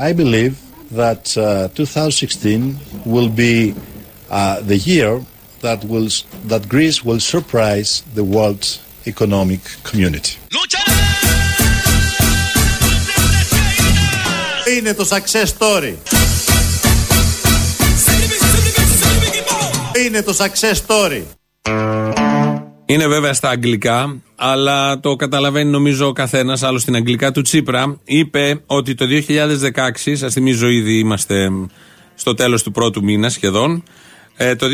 I believe that uh, 2016 will be uh, the year that will that Greece will surprise the world economic community. Είναι το success story. Είναι το success story. Είναι βέβαια στα αγγλικά, αλλά το καταλαβαίνει νομίζω ο καθένας. Άλλο στην αγγλικά του Τσίπρα είπε ότι το 2016, σας θυμίζω ήδη είμαστε στο τέλος του πρώτου μήνα σχεδόν. Ε, το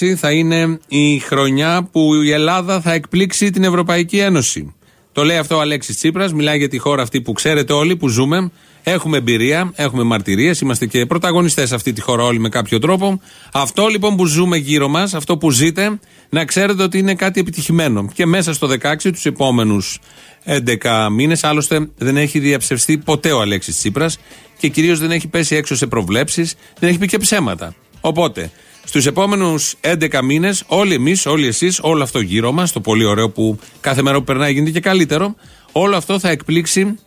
2016 θα είναι η χρονιά που η Ελλάδα θα εκπλήξει την Ευρωπαϊκή Ένωση. Το λέει αυτό ο Αλέξης Τσίπρας, μιλάει για τη χώρα αυτή που ξέρετε όλοι, που ζούμε. Έχουμε εμπειρία, έχουμε μαρτυρίες, είμαστε και πρωταγωνιστές σε αυτή τη χώρα όλοι με κάποιο τρόπο. Αυτό λοιπόν που ζούμε γύρω μας, αυτό που ζείτε, να ξέρετε ότι είναι κάτι επιτυχημένο. Και μέσα στο 16, τους επόμενους 11 μήνες, άλλωστε δεν έχει διαψευστεί ποτέ ο Αλέξης Τσίπρας και κυρίως δεν έχει πέσει έξω σε προβλέψεις, δεν έχει πει και ψέματα. Οπότε, Στους επόμενους 11 μήνες, όλοι εμείς, όλοι εσείς, όλο αυτό γύρω μας, το πολύ ωραίο που κάθε μέρα που περνάει γίνεται και καλύτερο, όλο αυτό θα εκπλήξει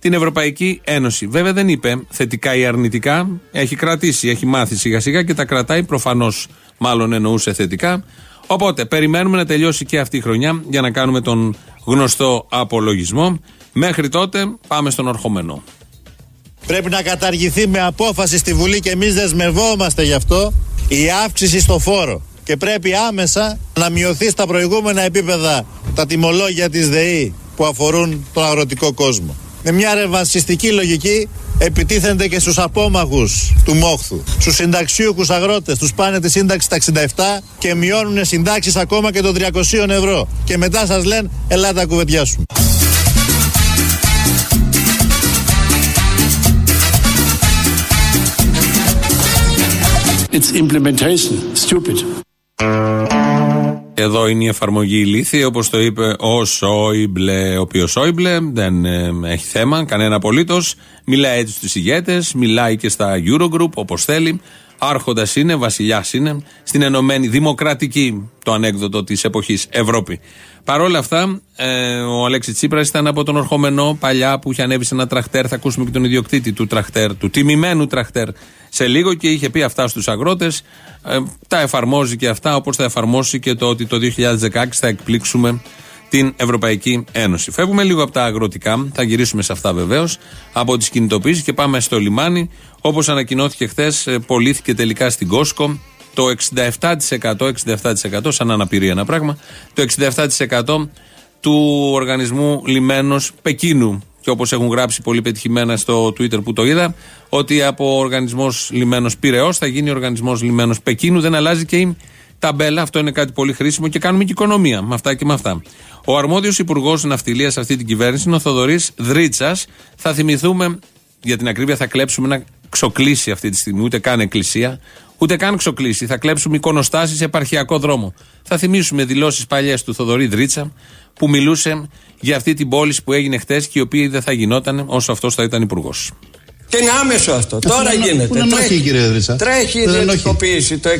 την Ευρωπαϊκή Ένωση. Βέβαια δεν είπε θετικά ή αρνητικά, έχει κρατήσει, έχει μάθει σιγά σιγά και τα κρατάει προφανώς, μάλλον εννοούσε θετικά. Οπότε περιμένουμε να τελειώσει και αυτή η χρονιά για να κάνουμε τον γνωστό απολογισμό. Μέχρι τότε πάμε στον ορχομενό. Πρέπει να καταργηθεί με απόφαση στη Βουλή και εμείς δεσμευόμαστε γι' αυτό η αύξηση στο φόρο. Και πρέπει άμεσα να μειωθεί στα προηγούμενα επίπεδα τα τιμολόγια της ΔΕΗ που αφορούν τον αγροτικό κόσμο. Με μια ρευανσιστική λογική επιτίθενται και στους απόμαχους του μόχθου. Στους συνταξιούχους αγρότες, τους πάνε τη σύνταξη στα 67 και μειώνουν συντάξεις ακόμα και των 300 ευρώ. Και μετά σας λένε ελάτε κουβεντιάσουμε. It's implementation. Stupid. Εδώ είναι η εφαρμογή ηλίθεια, όπως το είπε ο Σόιμπλε, ο οποίος Σόιμπλε δεν ε, έχει θέμα, κανένα απολύτως. Μιλάει έτσι στους ηγέτες, μιλάει και στα Eurogroup όπως θέλει. Άρχοντας είναι, βασιλιάς είναι, στην ενωμένη δημοκρατική, το ανέκδοτο της εποχής Ευρώπη. Παρ' όλα αυτά, ε, ο Αλέξης Τσίπρας ήταν από τον ορχομενό παλιά που είχε ανέβει σε ένα τραχτέρ. Θα ακούσουμε και τον ιδιοκτήτη του τραχτέρ, του τιμημένου τραχτέρ σε λίγο και είχε πει αυτά στους αγρότες. Ε, τα εφαρμόζει και αυτά, όπως θα εφαρμόσει και το ότι το 2016 θα εκπλήξουμε την Ευρωπαϊκή Ένωση. Φεύγουμε λίγο από τα αγροτικά, θα γυρίσουμε σε αυτά βεβαίως, από τις κινητοποίησεις και πάμε στο λιμάνι. Όπως ανακοινώθηκε χθες, ε, πωλήθηκε τελικά στην Κόσκο το 67%, 67% σαν αναπηρία ένα πράγμα, το 67% του οργανισμού λιμένος Πεκίνου. Και όπως έχουν γράψει πολύ πετυχημένα στο Twitter που το είδα, ότι από οργανισμός λιμένος Πυραιό θα γίνει οργανισμός λιμένος Πεκίνου. Δεν αλλάζει και η ταμπέλα. Αυτό είναι κάτι πολύ χρήσιμο και κάνουμε και οικονομία με αυτά και με αυτά. Ο αρμόδιος υπουργός ναυτιλίας σε αυτή την κυβέρνηση είναι ο Θοδωρής Δρίτσας. Θα θυμηθούμε, για την ακρίβεια, θα κλέψουμε ένα ξοκλήσει αυτή τη στιγμή, ούτε καν εκκλησία, ούτε καν ξοκλήσει. Θα κλέψουμε εικονοστάσεις σε επαρχιακό δρόμο. Θα θυμίσουμε δηλώσεις παλιές του Θοδωρή Δρίτσα, που μιλούσε για αυτή την πόλη που έγινε χθε και η οποία δεν θα γινόταν όσο αυτός θα ήταν υπουργός. Και είναι άμεσο αυτό. Τώρα γίνεται. Πού τρέχει, κύριε Δρίτσα. Τρέχει η ιδιωτικοποίηση το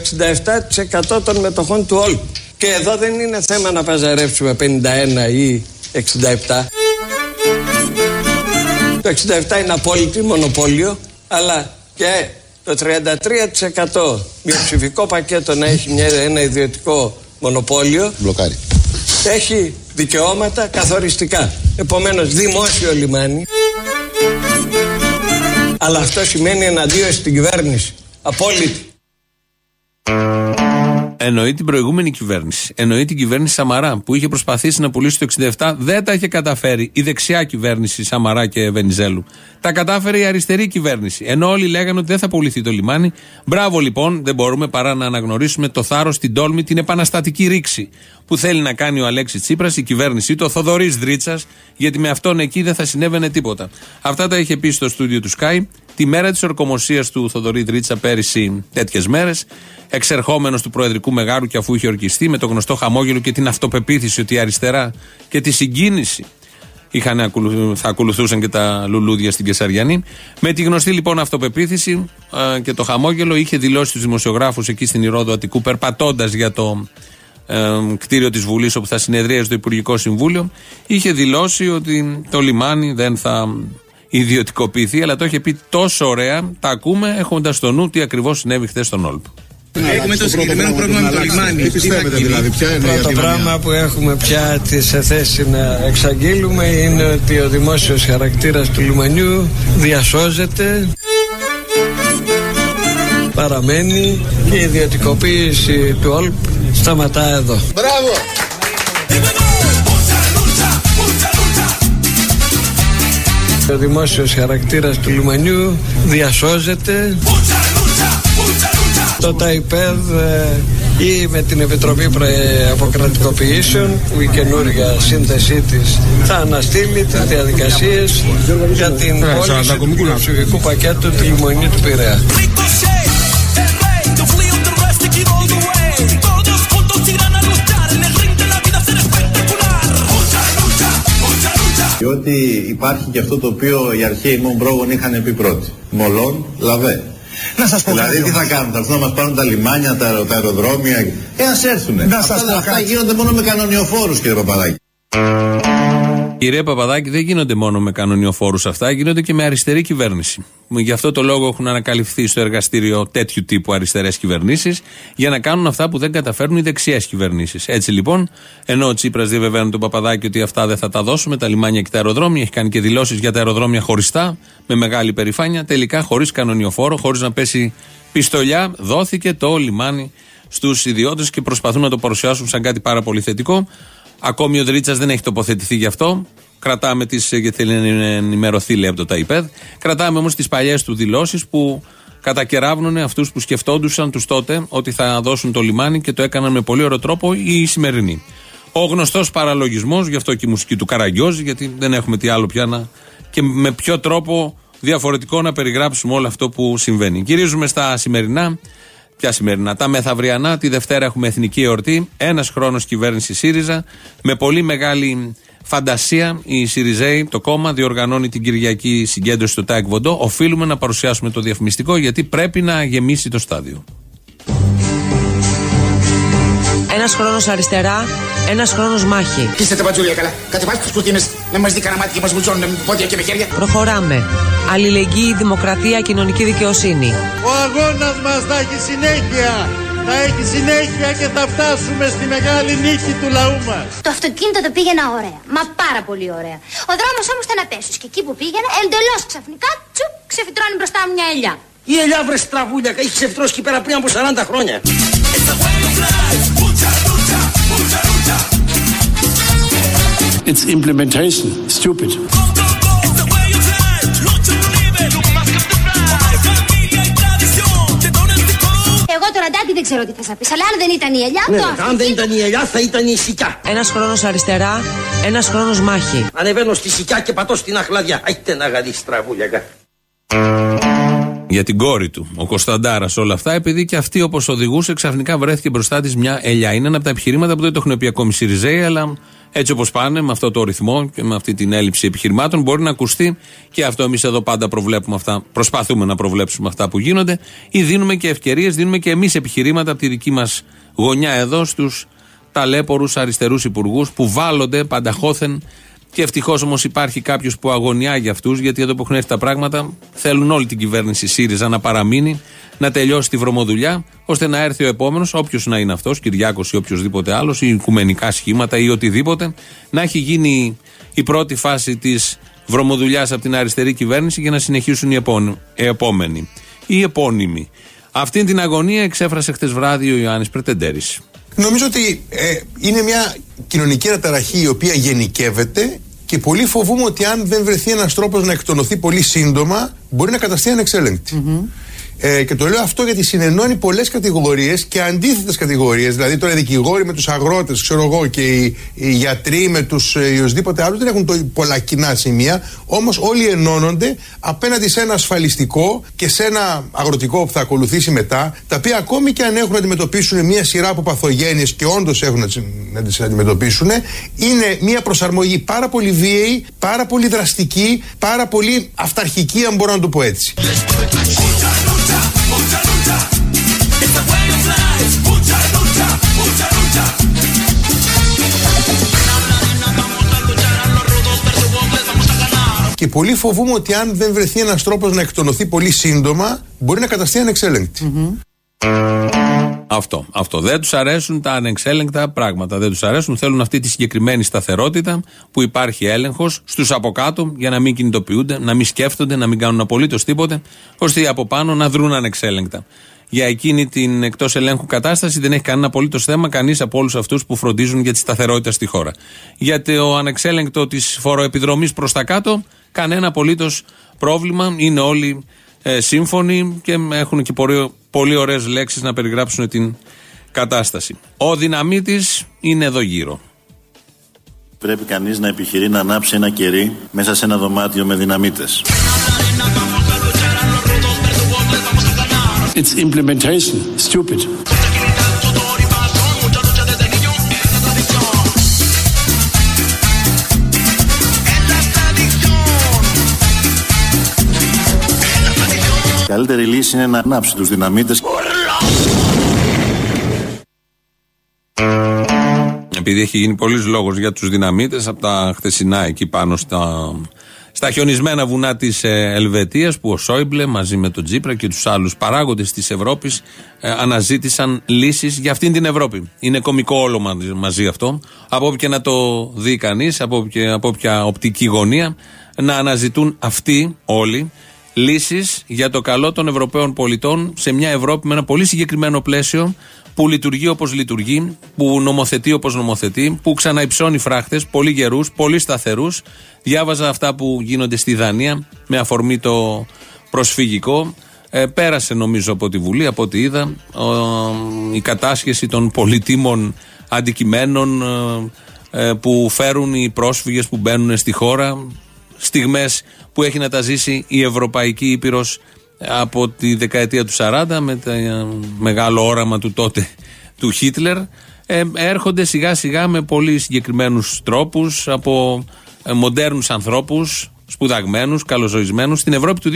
67% των μετοχών του όλου. Και εδώ δεν είναι θέμα να παζαρεύσουμε 51 ή 67. Το 67 είναι απόλυτη μονοπόλιο, αλλά και το 33% μειοψηφικό πακέτο να έχει μια, ένα ιδιωτικό μονοπόλιο. Μπλοκάρει. Έχει δικαιώματα καθοριστικά. Επομένως δημόσιο λιμάνι. Αλλά αυτό σημαίνει εναντίον στην κυβέρνηση. Απόλυτη. Εννοεί την προηγούμενη κυβέρνηση. Εννοεί την κυβέρνηση Σαμαρά που είχε προσπαθήσει να πουλήσει το 67. Δεν τα είχε καταφέρει η δεξιά κυβέρνηση Σαμαρά και Βενιζέλου. Τα κατάφερε η αριστερή κυβέρνηση. Ενώ όλοι λέγανε ότι δεν θα πουληθεί το λιμάνι. Μπράβο λοιπόν, δεν μπορούμε παρά να αναγνωρίσουμε το θάρρος, την τόλμη, την επαναστατική ρήξη που θέλει να κάνει ο Αλέξης Τσίπρας, η κυβέρνησή του, ο Θοδωρής Δρίτσας, γιατί με αυτόν εκεί δεν θα συνέβαινε τίποτα. Αυτά τα είχε πει στο στούντιο του Sky τη μέρα της ορκομοσίας του Θοδωρή Δρίτσα πέρυσι τέτοιες μέρες, εξερχόμενος του Προεδρικού Μεγάρου και αφού είχε ορκιστεί με το γνωστό χαμόγελο και την αυτοπεποίθηση ότι η αριστερά και τη συγκίνηση είχαν, θα ακολουθούσαν και τα λουλούδια στην Κεσαριανή. Με τη γνωστή λοιπόν αυτοπεποίθηση και το χαμόγελο είχε δηλώσει του δημοσιογράφους εκεί στην Ηρόδο Αττικού, περπατώντας για το κτίριο της Βουλής όπου θα συνεδρίαζε το Υπουργικό Συμβούλιο, είχε δηλώσει ότι το λιμάνι δεν θα ιδιωτικοποιηθεί, αλλά το είχε πει τόσο ωραία. Τα ακούμε έχοντας στο νου τι ακριβώς συνέβη χθες στον Όλπ. Έχουμε το συγκεκριμένο πρόβλημα με το λιμάνι. Τι πιστεύετε δηλαδή, ποια είναι Το πράγμα που έχουμε πια σε θέση να εξαγγείλουμε είναι ότι ο δημόσιος χαρακτήρας του λιμανιού διασώζεται παραμένει και η ιδιωτικοποίηση του ΟΛΠ σταματά εδώ. Μπράβο! Ο δημόσιος χαρακτήρας του λιμανιού διασώζεται το ΤΑΙΠΕΔ ε, ή με την Επιτροπή Προε- Αποκρατικοποιήσεων που η καινούργια σύνθεσή της θα αναστείλει τις διαδικασίες για την πώληση του ψηφικού πακέτου του λιμονιού του Πειραιά. Διότι υπάρχει και αυτό το οποίο οι αρχαίοι μου πρόγονοι είχαν πει πρώτοι. Μολόν, λαβέ. Να σας πω Δηλαδή κάτι τι θα όμως. κάνουν, θα έρθουν να μας πάρουν τα λιμάνια, τα, αερο- τα αεροδρόμια; Ε, ας έρθουνε. Να αυτά, σας πω αυτά κάτι. γίνονται μόνο με κανονιοφόρους κύριε Παπαδάκη. Κύριε Παπαδάκη, δεν γίνονται μόνο με κανονιοφόρους αυτά, γίνονται και με αριστερή κυβέρνηση. Γι' αυτό το λόγο έχουν ανακαλυφθεί στο εργαστήριο τέτοιου τύπου αριστερές κυβερνήσεις, για να κάνουν αυτά που δεν καταφέρνουν οι δεξιές κυβερνήσεις. Έτσι λοιπόν, ενώ ο Τσίπρας διαβεβαίωνε τον Παπαδάκη ότι αυτά δεν θα τα δώσουμε, τα λιμάνια και τα αεροδρόμια, έχει κάνει και δηλώσεις για τα αεροδρόμια χωριστά, με μεγάλη περηφάνεια, τελικά χωρίς κανονιοφόρο, χωρίς να πέσει πιστολιά, δόθηκε το λιμάνι στους ιδιώτες και προσπαθούν να το παρουσιάσουν σαν κάτι πάρα πολύ θετικό. Ακόμη ο Δρίτσα δεν έχει τοποθετηθεί γι' αυτό. Κρατάμε τις. γιατί θέλει να ενημερωθεί, λέει από το ΤΑΙΠΕΔ. Κρατάμε όμως τις παλιές του δηλώσεις που κατακεράβνουν αυτούς που σκεφτόντουσαν τους τότε ότι θα δώσουν το λιμάνι και το έκαναν με πολύ ωραίο τρόπο οι σημερινοί. Ο γνωστός παραλογισμός, γι' αυτό και η μουσική του Καραγκιόζη, γιατί δεν έχουμε τι άλλο πια να. και με ποιο τρόπο διαφορετικό να περιγράψουμε όλο αυτό που συμβαίνει. Γυρίζουμε στα σημερινά. Ποια σημερινά, τα μεθαυριανά, τη Δευτέρα έχουμε εθνική εορτή. Ένας χρόνος κυβέρνηση ΣΥΡΙΖΑ. Με πολύ μεγάλη φαντασία η ΣΥΡΙΖΕΙ, το κόμμα, διοργανώνει την Κυριακή συγκέντρωση στο ΤΑΕΚ Βοντό. Οφείλουμε να παρουσιάσουμε το διαφημιστικό γιατί πρέπει να γεμίσει το στάδιο. Ένας χρόνος αριστερά, ένας χρόνος μάχη. Είστε τα μπατζούλια καλά. Κατεβάστε του κουρτίνε να μα δει κανένα μάτι και μας μπουτσώνουν με πόδια και με χέρια. Προχωράμε. Αλληλεγγύη, δημοκρατία, κοινωνική δικαιοσύνη. Ο αγώνας μας θα έχει συνέχεια. Θα έχει συνέχεια και θα φτάσουμε στη μεγάλη νίκη του λαού μας. Το αυτοκίνητο το πήγαινα ωραία. Μα πάρα πολύ ωραία. Ο δρόμος όμως ήταν απέσιος και εκεί που πήγαινα, εντελώς ξαφνικά, τσουπ, ξεφυτρώνει μπροστά μου μια ελιά. Η ελιά βρε στραβούλια έχει ξεφτρώσει εκεί πέρα πριν από 40 χρόνια. Todo. Εγώ τώρα ντάτι δεν ξέρω τι θα σα πεις, αλλά αν δεν ήταν η ελιά, Ναι, το αν δεν αυτοκίνητο. ήταν η ελιά θα ήταν η σικιά. Ένας χρόνος αριστερά, ένας χρόνος μάχη. Ανεβαίνω στη σικιά και πατώ στην αχλαδιά. Άιτε να γαδί στραβούλια. Για την κόρη του, ο Κωνσταντάρας, όλα αυτά, επειδή και αυτή όπως οδηγούσε, ξαφνικά βρέθηκε μπροστά της μια ελιά. Είναι ένα από τα επιχειρήματα που δεν το έχουν πει ακόμη οι Σιριζέοι, αλλά έτσι όπως πάνε, με αυτό το ρυθμό και με αυτή την έλλειψη επιχειρημάτων, μπορεί να ακουστεί και αυτό. Εμείς εδώ πάντα προβλέπουμε αυτά, προσπαθούμε να προβλέψουμε αυτά που γίνονται, ή δίνουμε και ευκαιρίες, δίνουμε και εμείς επιχειρήματα από τη δική μας γωνιά εδώ στους ταλέπορους αριστερούς υπουργούς που βάλλονται πανταχώθεν και ευτυχώς όμως υπάρχει κάποιος που αγωνιά για αυτούς, γιατί εδώ που έχουν έρθει τα πράγματα θέλουν όλη την κυβέρνηση ΣΥΡΙΖΑ να παραμείνει, να τελειώσει τη βρωμοδουλειά, ώστε να έρθει ο επόμενος, όποιος να είναι αυτός, Κυριάκος ή οποιοδήποτε άλλος, ή οικουμενικά σχήματα ή οτιδήποτε, να έχει γίνει η πρώτη φάση της βρωμοδουλειάς από την αριστερή κυβέρνηση για να συνεχίσουν οι επόμενοι. Οι επόμενοι. Οι επώνυμοι. Αυτή την αγωνία εξέφρασε χτες βράδυ ο Ιωάννης Πρετεντέρης. Νομίζω ότι ε, είναι μια κοινωνική αναταραχή η οποία γενικεύεται και πολύ φοβούμαι ότι αν δεν βρεθεί ένας τρόπος να εκτονωθεί πολύ σύντομα μπορεί να καταστεί ανεξέλεγκτη. Ε, και το λέω αυτό γιατί συνενώνει πολλές κατηγορίες και αντίθετες κατηγορίες. Δηλαδή, τώρα οι δικηγόροι με τους αγρότες, ξέρω εγώ, και οι, οι γιατροί με τους ε, οσδήποτε άλλους δεν έχουν το, πολλά κοινά σημεία. Όμως όλοι ενώνονται απέναντι σε ένα ασφαλιστικό και σε ένα αγροτικό που θα ακολουθήσει μετά, τα οποία ακόμη και αν έχουν να αντιμετωπίσουν μια σειρά από παθογένειες και όντως έχουν να τις- να τις αντιμετωπίσουν, είναι μια προσαρμογή πάρα πολύ βίαιη, πάρα πολύ δραστική, πάρα πολύ αυταρχική, αν μπορώ να το πω έτσι. Και πολύ φοβούμαι ότι αν δεν βρεθεί ένας τρόπος να εκτονωθεί πολύ σύντομα, μπορεί να καταστεί ανεξέλεγκτη. Mm-hmm. Αυτό. Αυτό. Δεν τους αρέσουν τα ανεξέλεγκτα πράγματα. Δεν τους αρέσουν. Θέλουν αυτή τη συγκεκριμένη σταθερότητα που υπάρχει έλεγχος στους από κάτω για να μην κινητοποιούνται, να μην σκέφτονται, να μην κάνουν απολύτως τίποτε, ώστε οι από πάνω να δρουν ανεξέλεγκτα. Για εκείνη την εκτός ελέγχου κατάσταση δεν έχει κανένα απολύτως θέμα κανείς από όλους αυτούς που φροντίζουν για τη σταθερότητα στη χώρα. Για το ανεξέλεγκτο της φοροεπιδρομής προς τα κάτω, κανένα απολύτως πρόβλημα. Είναι όλοι ε, σύμφωνοι και έχουν και πολύ, πολύ ωραίες λέξεις να περιγράψουν την κατάσταση. Ο δυναμίτης είναι εδώ γύρω. Πρέπει κανείς να επιχειρεί να ανάψει ένα κερί μέσα σε ένα δωμάτιο με δυναμίτες. It's implementation. Stupid. Καλύτερη λύση είναι να ανάψει τους δυναμίτες. Επειδή έχει γίνει πολλής λόγος για τους δυναμίτες από τα χθεσινά εκεί πάνω στα, στα χιονισμένα βουνά της Ελβετίας που ο Σόιμπλε μαζί με τον Τζίπρα και τους άλλους παράγοντες της Ευρώπης αναζήτησαν λύσεις για αυτήν την Ευρώπη. Είναι κωμικό όλο μαζί, μαζί αυτό. Από όποια να το δει κανείς, από, όποια- από όποια οπτική γωνία, να αναζητούν αυτοί όλοι λύσεις για το καλό των Ευρωπαίων πολιτών σε μια Ευρώπη με ένα πολύ συγκεκριμένο πλαίσιο που λειτουργεί όπως λειτουργεί, που νομοθετεί όπως νομοθετεί, που ξαναυψώνει φράχτες, πολύ γερούς, πολύ σταθερούς. Διάβαζα αυτά που γίνονται στη Δανία με αφορμή το προσφυγικό. Ε, πέρασε νομίζω από τη Βουλή, από ό,τι είδα, ο- η κατάσχεση των πολυτήμων αντικειμένων ε, ε, που φέρουν οι πρόσφυγες που μπαίνουν στη χώρα στιγμές που έχει να τα ζήσει η Ευρωπαϊκή Ήπειρος από τη δεκαετία του 40 με το ε, μεγάλο όραμα του τότε του Χίτλερ. Ε, έρχονται σιγά σιγά με πολύ συγκεκριμένους τρόπους από ε, μοντέρνους ανθρώπους σπουδαγμένους, καλοζωισμένους στην Ευρώπη του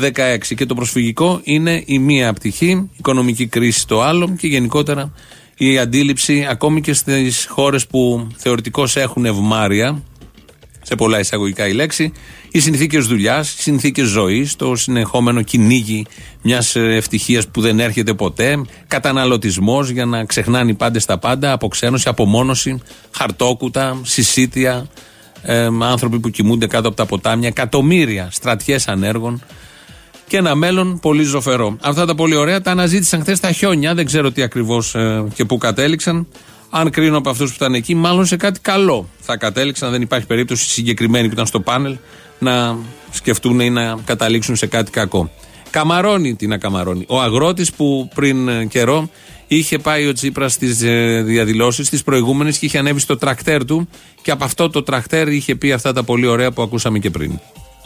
2016 και το προσφυγικό είναι η μία πτυχή, η οικονομική κρίση το άλλο και γενικότερα η αντίληψη ακόμη και στις χώρες που θεωρητικώς έχουν ευμάρεια σε πολλά εισαγωγικά η λέξη, οι συνθήκες δουλειάς, οι συνθήκες ζωής, το συνεχόμενο κυνήγι μιας ευτυχίας που δεν έρχεται ποτέ, καταναλωτισμός για να ξεχνάνε οι πάντες τα πάντα, αποξένωση, απομόνωση, χαρτόκουτα, συσίτια, ε, άνθρωποι που κοιμούνται κάτω από τα ποτάμια, εκατομμύρια στρατιές ανέργων και ένα μέλλον πολύ ζωφερό. Αυτά τα πολύ ωραία τα αναζήτησαν χθες τα χιόνια. Δεν ξέρω τι ακριβώς και πού κατέληξαν. Αν κρίνω από αυτούς που ήταν εκεί, μάλλον σε κάτι καλό θα κατέληξαν. Δεν υπάρχει περίπτωση οι συγκεκριμένοι που ήταν στο πάνελ να σκεφτούν ή να καταλήξουν σε κάτι κακό. Καμαρώνει, τι να καμαρώνει. Ο αγρότης που πριν ε, καιρό είχε πάει ο Τσίπρας στις διαδηλώσεις τις προηγούμενες και είχε ανέβει στο τρακτέρ του και από αυτό το τρακτέρ είχε πει αυτά τα πολύ ωραία που ακούσαμε και πριν.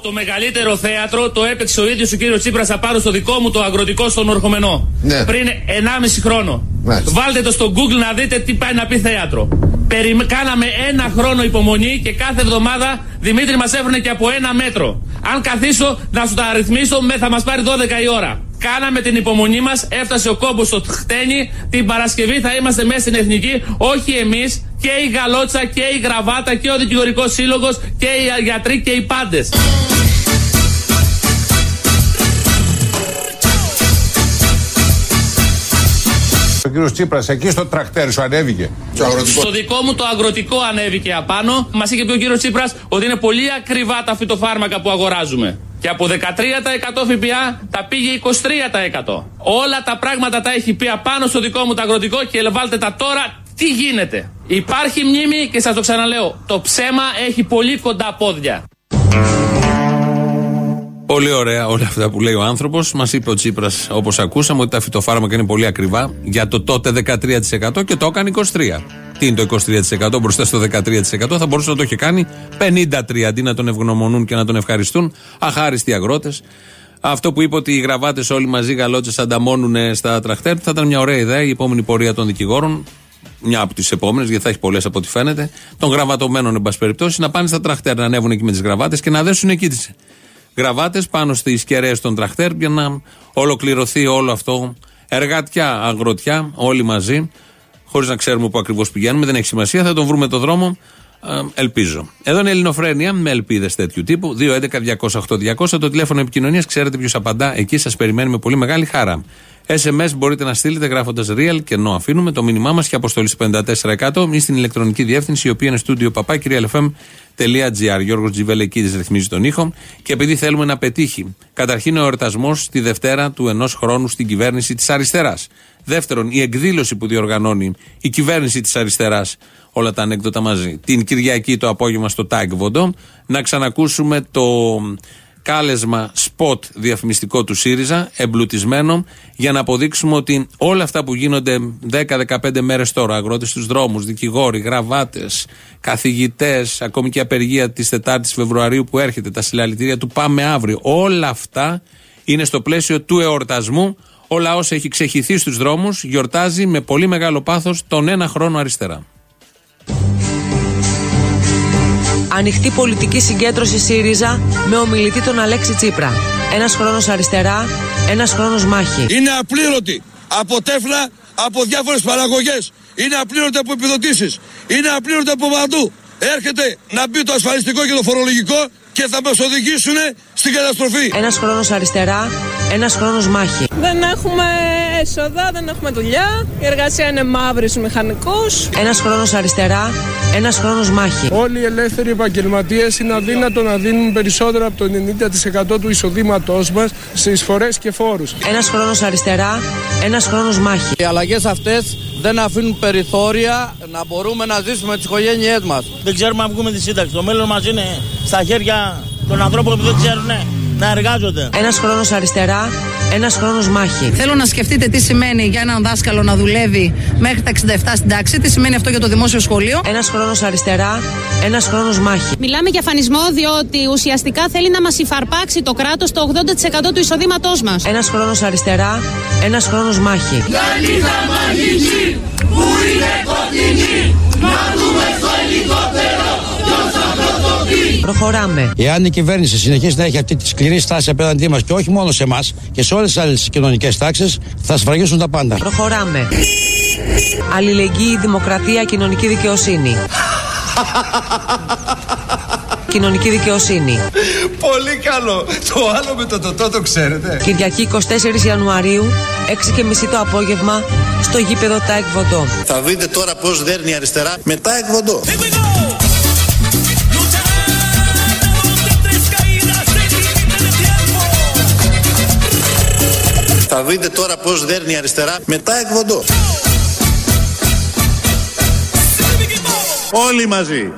Το μεγαλύτερο θέατρο το έπαιξε ο ίδιος ο κύριος Τσίπρας απάνω στο δικό μου το αγροτικό στον Ορχομενό. Ναι. Πριν 1,5 χρόνο. Μάλιστα. Βάλτε το στο Google να δείτε τι πάει να πει θέατρο. Περι... Κάναμε ένα χρόνο υπομονή και κάθε εβδομάδα Δημήτρη μας έφερνε και από ένα μέτρο. Αν καθίσω να σου τα αριθμίσω, με- θα μας πάρει 12 η ώρα. Κάναμε την υπομονή μας, έφτασε ο κόμπος στο χτένι. Την Παρασκευή θα είμαστε μέσα στην εθνική. Όχι εμείς, και η Γαλότσα και η Γραβάτα και ο Δικηγορικός Σύλλογος και οι γιατροί και οι πάντες. Ο κύριος Τσίπρας εκεί στο τρακτέρ σου ανέβηκε. Στο δικό μου το αγροτικό ανέβηκε απάνω. Μας είχε πει ο κύριος Τσίπρας ότι είναι πολύ ακριβά τα φυτοφάρμακα που αγοράζουμε. Και από 13% ΦΠΑ τα πήγε 23%. Όλα τα πράγματα τα έχει πει απάνω στο δικό μου το αγροτικό και βάλτε τα τώρα. Τι γίνεται. Υπάρχει μνήμη και σας το ξαναλέω. Το ψέμα έχει πολύ κοντά πόδια. Πολύ ωραία όλα αυτά που λέει ο άνθρωπος. Μας είπε ο Τσίπρας, όπως ακούσαμε, ότι τα φυτοφάρμακα είναι πολύ ακριβά για το τότε 13% και το έκανε 23%. Τι είναι το 23% μπροστά στο 13%, θα μπορούσε να το είχε κάνει 53% αντί να τον ευγνωμονούν και να τον ευχαριστούν. Αχάριστοι αγρότες. Αυτό που είπε ότι οι γραβάτες όλοι μαζί γαλότσες ανταμώνουν στα τραχτέρ θα ήταν μια ωραία ιδέα. Η επόμενη πορεία των δικηγόρων, μια από τις επόμενες, γιατί θα έχει πολλές από ό,τι φαίνεται, των γραβατωμένων, εν πάση περιπτώσει, να πάνε στα τραχτέρ, να ανέβουν εκεί με τις γραβάτες και να δέσουν εκεί τις γραβάτες πάνω στις κεραίες των τραχτέρ για να ολοκληρωθεί όλο αυτό. Εργατιά, αγροτιά, όλοι μαζί, χωρίς να ξέρουμε πού ακριβώς πηγαίνουμε, δεν έχει σημασία, θα τον βρούμε το δρόμο. Ε, ελπίζω. Εδώ είναι η Ελληνοφρένεια με ελπίδες τέτοιου τύπου. 2.11.208.200 το τηλέφωνο επικοινωνίας. Ξέρετε ποιος απαντά. Εκεί σας περιμένουμε πολύ μεγάλη χαρά. SMS μπορείτε να στείλετε γράφοντας real και ενώ αφήνουμε το μήνυμά μας και αποστολής στο 54% ή στην ηλεκτρονική διεύθυνση η οποία είναι στούντιο παπάκυριαλεφm.gr. Γιώργος Τζιβελεκίδη ρυθμίζει τον ήχο και επειδή θέλουμε να πετύχει καταρχήν ο εορτασμός τη Δευτέρα του ενός χρόνου στην κυβέρνηση της αριστεράς. Δεύτερον, η εκδήλωση που διοργανώνει η κυβέρνηση της αριστεράς, όλα τα ανέκδοτα μαζί, την Κυριακή το απόγευμα στο Τάγκ Βοντό, να ξανακούσουμε το κάλεσμα σποτ διαφημιστικό του ΣΥΡΙΖΑ, εμπλουτισμένο, για να αποδείξουμε ότι όλα αυτά που γίνονται 10-15 μέρες τώρα, αγρότες στους δρόμους, δικηγόροι, γραβάτες, καθηγητές, ακόμη και η απεργία της 4η Φεβρουαρίου που έρχεται, τα συλλαλητήρια του Πάμε αύριο, όλα αυτά είναι στο πλαίσιο του εορτασμού. Ο λαός έχει ξεχυθεί στους δρόμους, γιορτάζει με πολύ μεγάλο πάθος τον ένα χρόνο αριστερά. Ανοιχτή πολιτική συγκέντρωση ΣΥΡΙΖΑ με ομιλητή τον Αλέξη Τσίπρα. Ένας χρόνος αριστερά, ένας χρόνος μάχη. Είναι απλήρωτη από τέφλα, από διάφορες παραγωγές. Είναι απλήρωτη από επιδοτήσεις. Είναι απλήρωτη από παντού. Έρχεται να μπει το ασφαλιστικό και το φορολογικό και θα μας οδηγήσουν στην καταστροφή. Ένας χρόνος αριστερά, ένας χρόνος μάχη. Δεν έχουμε έσοδα, δεν έχουμε δουλειά. Η εργασία είναι μαύρη στους μηχανικούς. Ένας χρόνος αριστερά, ένας χρόνος μάχη. Όλοι οι ελεύθεροι επαγγελματίες είναι αδύνατο να δίνουν περισσότερο από το 90% του εισοδήματός μας σε εισφορές και φόρους. Ένας χρόνος αριστερά, ένας χρόνος μάχη. Οι αλλαγές αυτές δεν αφήνουν περιθώρια να μπορούμε να ζήσουμε τις οικογένειές μας. Δεν ξέρουμε αν βγούμε τη σύνταξη. Το μέλλον μας είναι στα χέρια των ανθρώπων που δεν ξέρουν να εργάζονται. Ένας χρόνος αριστερά, ένας χρόνος μάχη. Θέλω να σκεφτείτε τι σημαίνει για έναν δάσκαλο να δουλεύει μέχρι τα 67 στην τάξη, τι σημαίνει αυτό για το δημόσιο σχολείο; Ένας χρόνος αριστερά, ένας χρόνος μάχη. Μιλάμε για φανισμό διότι ουσιαστικά θέλει να μας υφαρπάξει το κράτος το 80% του εισοδήματός μας. Ένας χρόνος αριστερά, ένας χρόνος μάχη. Νύχτα μαγική που είναι κοντινή Να δούμε στο ελικόπτερο ποιος θα πρωτοπεί Προχωράμε. Εάν η κυβέρνηση συνεχίσει να έχει αυτή τη σκληρή στάση απέναντί μας και όχι μόνο σε εμάς και σε όλες τις άλλες κοινωνικές τάξεις, θα σφραγίσουν τα πάντα. Προχωράμε. Αλληλεγγύη, δημοκρατία, κοινωνική δικαιοσύνη. κοινωνική δικαιοσύνη. Πολύ καλό. Το άλλο με το τοτό το ξέρετε. Κυριακή 24 Ιανουαρίου, 6 και μισή το απόγευμα, στο γήπεδο ΤΑΕΚ Βοντό. Θα δείτε τώρα πώς δέρνει η αριστερά με ΤΑΕΚ Βοντό. Θα δείτε τώρα πώς δέρνει η αριστερά με ΤΑΕΚ Βοντό. Όλοι μαζί.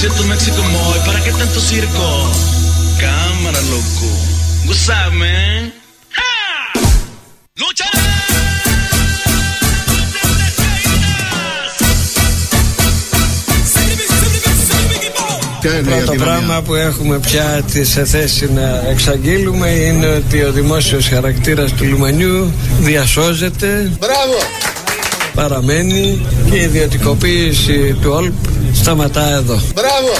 Siento México Moy, ¿para qué tanto circo? Cámara, loco. What's Το πράγμα που έχουμε πια τη σε θέση να εξαγγείλουμε είναι ότι ο δημόσιος χαρακτήρας του λιμανιού διασώζεται. Μπράβο! Παραμένει και η ιδιωτικοποίηση του ΟΛΠ σταματά εδώ. Μπράβο!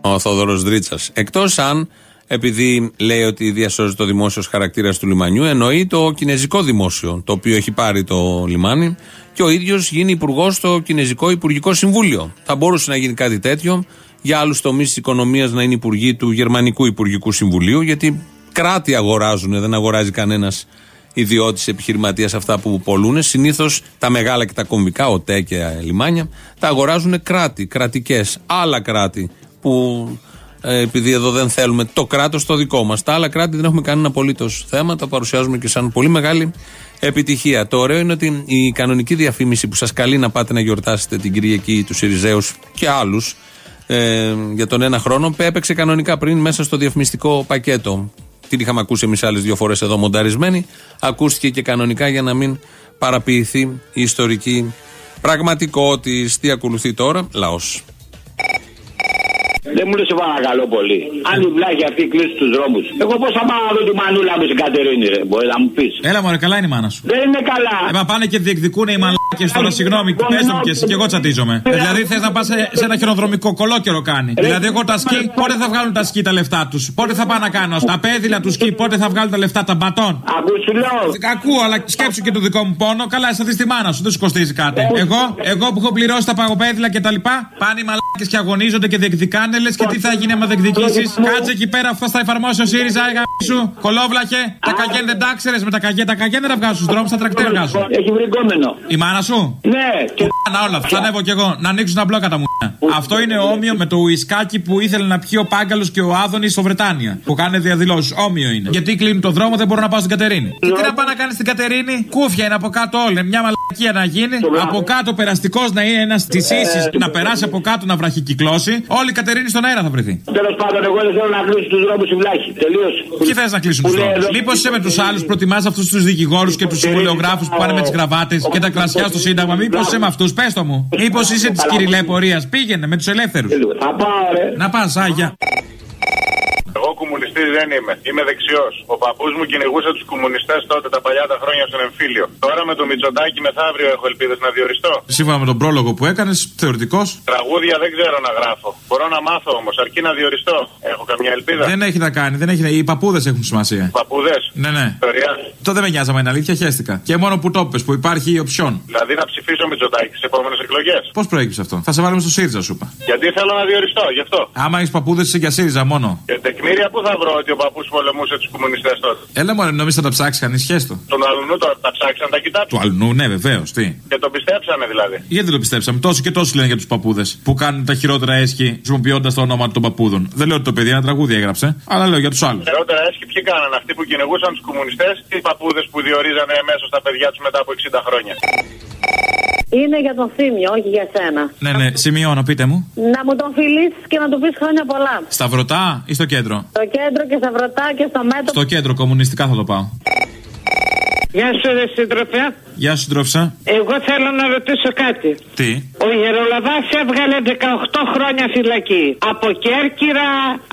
Ο Θόδωρος Δρίτσας. Εκτός αν, επειδή λέει ότι διασώζει το δημόσιος χαρακτήρας του λιμανιού, εννοεί το κινέζικο δημόσιο, το οποίο έχει πάρει το λιμάνι και ο ίδιος γίνει υπουργός στο Κινέζικο Υπουργικό Συμβούλιο. Θα μπορούσε να γίνει κάτι τέτοιο για άλλους τομείς της οικονομίας να είναι υπουργοί του Γερμανικού Υπουργικού Συμβουλίου, γιατί κράτη αγοράζουν, δεν αγοράζει κανένας ιδιώτης επιχειρηματίας αυτά που πολλούν. Συνήθως τα μεγάλα και τα κομβικά, οτέ και λιμάνια, τα αγοράζουν κράτη, κρατικές, άλλα κράτη που ε, επειδή εδώ δεν θέλουμε το κράτος το δικό μας. Τα άλλα κράτη δεν έχουμε κανένα απολύτως θέμα, τα παρουσιάζουμε και σαν πολύ μεγάλη επιτυχία. Το ωραίο είναι ότι η κανονική διαφήμιση που σας καλεί να πάτε να γιορτάσετε την Κυριακή του Σιριζέους και άλλους ε, για τον ένα χρόνο, έπαιξε κανονικά πριν μέσα στο διαφημιστικό πακέτο. Την είχαμε ακούσει εμείς άλλες δύο φορές εδώ μονταρισμένη. Ακούστηκε και κανονικά για να μην παραποιηθεί η ιστορική πραγματικότητα. Τι ακολουθεί τώρα, λαός. Δεν μου λες, σε παρακαλώ πολύ. Αν η βλάχη αυτή κλείσει τους δρόμους, εγώ πώς θα πάω να δω τη μανούλα μου στην Κατερίνη, ρε. Μπορεί να μου πεις. Έλα, μωρέ, καλά είναι η μάνα σου. Δεν είναι καλά. Ε, μα πάνε και διεκδικούν οι μαλάκε Και τώρα, συγγνώμη, πες το μου και εσύ, και εγώ τσατίζομαι. Ε, Δηλαδή θες να πας σε, σε ένα χειροδρομικό κολόκαιρο κάνει. Δηλαδή, εγώ τα σκι, πότε θα βγάλουν τα σκι τα λεφτά τους; Πότε θα πάνε να κάνω; Τα πέδιλα του σκι, πότε θα βγάλουν τα λεφτά τα μπατών. Ακούω, αλλά σκέψου και το δικό μου πόνο. Καλά, θα δεις τη μάνα σου, δεν σου κοστίζει κάτι. Εγώ, εγώ που έχω πληρώσει τα παγοπέδιλα και τα λοιπά, πάνε οι μαλάκες και αγωνίζονται και διεκδικάνε, λες και τι θα γίνει άμα διεκδικήσεις. Κάτσε εκεί πέρα, αυτό θα εφαρμόσει ο ΣΥΡΙΖΑ, έγα σου, κολόβλαχε. Τα καγέν δεν τα ξέρε με τα καγέν, τα καγέν δεν τα βγάζουν στους δρόμους, τα τρακτέρ βγάζουν. Έχει βρυγκόμενο. Η μάνα σου. Ναι. Και... Να όλα, θα ανέβω κι εγώ, να ανοίξουν τα μπλόκα τα μου. Αυτό είναι όμοιο με το ουισκάκι που ήθελε να πιει ο Πάγκαλος και ο Άδωνη στο Βρετάνια. Που κάνει διαδηλώσεις. Όμοιο είναι. Γιατί κλείνουν το δρόμο, δεν μπορώ να πάω στην Κατερίνη. Και τι να πάω να κάνεις στην Κατερίνη, κούφια είναι από κάτω όλα. Μια μαλακία να γίνει. Από κάτω περαστικό να είναι ένα τη ίση, να περάσει από κάτω να βραχικυκλώσει. Όλη η Κατερίνη στον αέρα θα βρεθεί. Τέλο πάντων, εγώ δεν θέλω να κλείσω του δρόμου η βλάχη. Τελείω. Ποιοι θε να κλείσουν του δρόμου. Μήπω είσαι με του άλλου, προτιμά αυτού του δικηγόρου και του συμβολιογράφου που πάνε με τι γραβάτε και τα κρασιά στο Σύνταγμα. Μήπω είσαι με αυτού, πε το μου. Μήπω είσαι τη κυριλέ πορεία. Πήγαινε με του ελεύθερου. Να πα, Άγια. Εγώ κομμουνιστή δεν είμαι. Είμαι δεξιός. Ο παππούς μου κυνηγούσε τους κομμουνιστές τότε τα παλιά τα χρόνια στον εμφύλιο. Τώρα με το Μητσοτάκι μεθαύριο έχω ελπίδες να διοριστώ. Σύμφωνα με τον πρόλογο που έκανες, θεωρητικός; Τραγούδια δεν ξέρω να γράφω. Μπορώ να μάθω όμως, αρκεί να διοριστώ. Έχω καμιά ελπίδα; Δεν έχει να κάνει, δεν έχει να... Οι παππούδες έχουν σημασία. Παππούδες; Ναι, ναι. Θεωρία. Το δεν με νοιάζει, μα είναι αλήθεια, χαίστηκα. Και μόνο που το πες, που υπάρχει η οψιόν. Δηλαδή να ψηφίσω Μητσοτάκι στις επόμενες εκλογές; Πώς προέκυψε αυτό; Θα σε βάλουμε στο ΣΥΡΙΖΑ, σου είπα. Γιατί θέλω να διοριστώ, γι' αυτό. Άμα έχεις παππούδες, είσαι για ΣΥΡΙΖΑ μόνο. Και τεκμήρια που θα βρω ότι ο παππούς πολεμούσε τους κομμουνιστές τότε. Έλα μόνο, νομίζω θα τα ψάξει κανεί, χέστο. Τον αλλού τώρα τα ψάξαν, τα κοιτάξαν. Του αλλού, ναι, βεβαίως, τι. Και το πιστέψανε δηλαδή. Γιατί δεν το πιστέψαμε. Τόσοι και τόσοι λένε για τους παππούδες που κάνουν τα χειρότερα έσχη χρησιμοποιώντας το όνομα των παππούδων. Δεν λέω ότι το παιδί ένα τραγούδι έγραψε, αλλά λέω για τους άλλους. Χειρότερα έσχη ποιοι κάνανε αυτοί που κυνηγούσαν τους κομμουνιστές ή οι παππούδες που διορίζανε εμέσω τα παιδιά τους μετά από 60 χρόνια. Είναι για τον Θήμιο, όχι για σένα. Ναι, ναι, σημειώνω, πείτε μου. Να μου τον φιλήσεις και να του πεις χρόνια πολλά. Σταυρωτά ή στο κέντρο; Στο κέντρο και στα βρωτά και στο μέτωπο. Στο κέντρο, κομμουνιστικά θα το πάω. Γεια σου, ρε σύντροφε. Γεια σου, τρόφισα. Εγώ θέλω να ρωτήσω κάτι. Τι; Ο Γερολαδάς έβγαλε 18 χρόνια φυλακή. Από Κέρκυρα,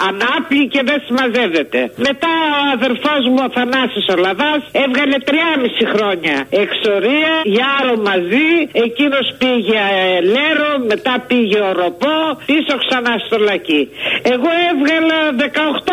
Ανάπη και δεν συμμαζεύεται. Μετά ο αδερφός μου ο Θανάσης ο Λαδάς έβγαλε 3,5 χρόνια. Εξορία, Γιάρο μαζί, εκείνος πήγε ε, Λέρο, μετά πήγε Οροπό, πίσω ξανά στο Λακί. Εγώ έβγαλα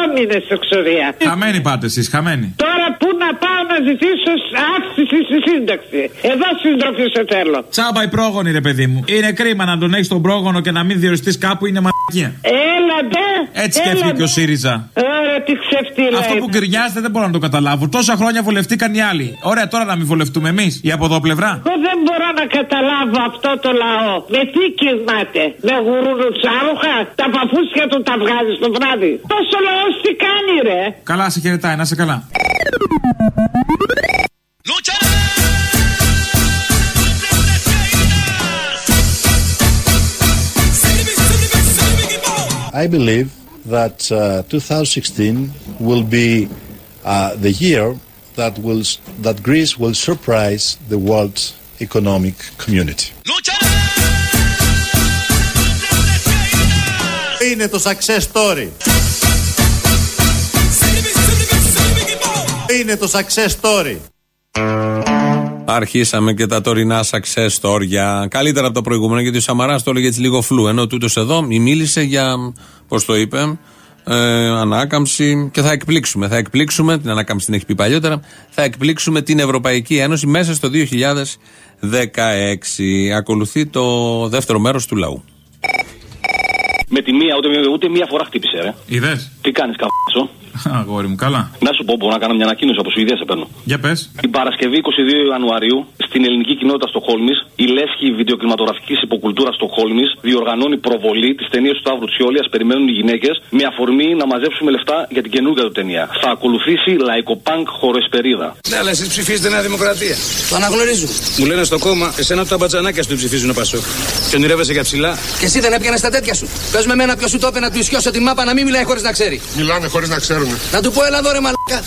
18 μήνες εξορία. Χαμένοι πάτε εσείς, χαμένοι. Τώρα πού να πάω να ζητήσω αύξηση στη σύνταξη; Εδώ σύντροφοι σε θέλω. Τσάμπα η πρόγονη, ρε παιδί μου. Είναι κρίμα να τον έχεις τον πρόγονο και να μην διοριστείς κάπου, είναι μαλακία. Έλατε. Έτσι σκέφτηκε και ο ΣΥΡΙΖΑ. Ωραία, τι ξεφτύλα. Αυτό που γκρινιάζεται δεν μπορώ να το καταλάβω. Τόσα χρόνια βολευτήκαν οι άλλοι. Ωραία, τώρα να μην βολευτούμε εμείς. Η από εδώ πλευρά. Εγώ δεν μπορώ να καταλάβω αυτό το λαό. Με τι κοιμάται. Με γουρούνου τσάρουχα. Τα παπούτσια του τα βγάζεις το βράδυ. Τόσο λαός τι κάνει, ρε. Καλά, σε χαιρετάει, να σε καλά. I believe that uh, 2016 will be uh, the year that will s- that Greece will surprise the world economic community. Είναι το success story. Είναι το success story. Αρχίσαμε και τα τωρινά success story. Καλύτερα από το προηγούμενο γιατί ο Σαμαράς το έλεγε έτσι λίγο φλού. Ενώ τούτος εδώ μίλησε για, πώς το είπε, ε, ανάκαμψη και θα εκπλήξουμε. Θα εκπλήξουμε, την ανάκαμψη την έχει πει παλιότερα, θα εκπλήξουμε την Ευρωπαϊκή Ένωση μέσα στο 2016. Ακολουθεί το δεύτερο μέρος του λαού. Με τη μία, ούτε, ούτε μία φορά χτύπησε, ρε. Είδες; Τι κάνεις, καμπάσο; Αγόρι μου, καλά. Να σου πω, μπορώ να κάνω μια ανακοίνωση από Σουηδία σε παίρνω. Για πες. Την Παρασκευή 22 Ιανουαρίου, στην ελληνική κοινότητα Στοχόλμης, η λέσχη βιντεοκινηματογραφικής υποκουλτούρας Στοχόλμης διοργανώνει προβολή της ταινίας του Σταύρου Τσιόλιας Περιμένουν οι γυναίκες με αφορμή να μαζέψουμε λεφτά για την καινούργια του ταινία. Θα ακολουθήσει λαϊκοπάνκ χοροεσπερίδα. Ναι, αλλά εσείς ψηφίζετε Νέα Δημοκρατία. Το αναγνωρίζω. Μου λένε στο κόμμα, εσένα τα μπατζανάκια σου ψηφίζουν Πασόκ. Και ονειρεύεσαι για ψηλά. Και εσύ δεν έπιανε τα τέτοια σου. Πες με μένα ποιος σου το έπαιρνε να του ισιώσω τη μάπα να μην μιλάει χωρίς να ξέρει. Μιλάνε χωρίς να ξέρουν. Να του πω, έλα εδώ ρε μαλάκα.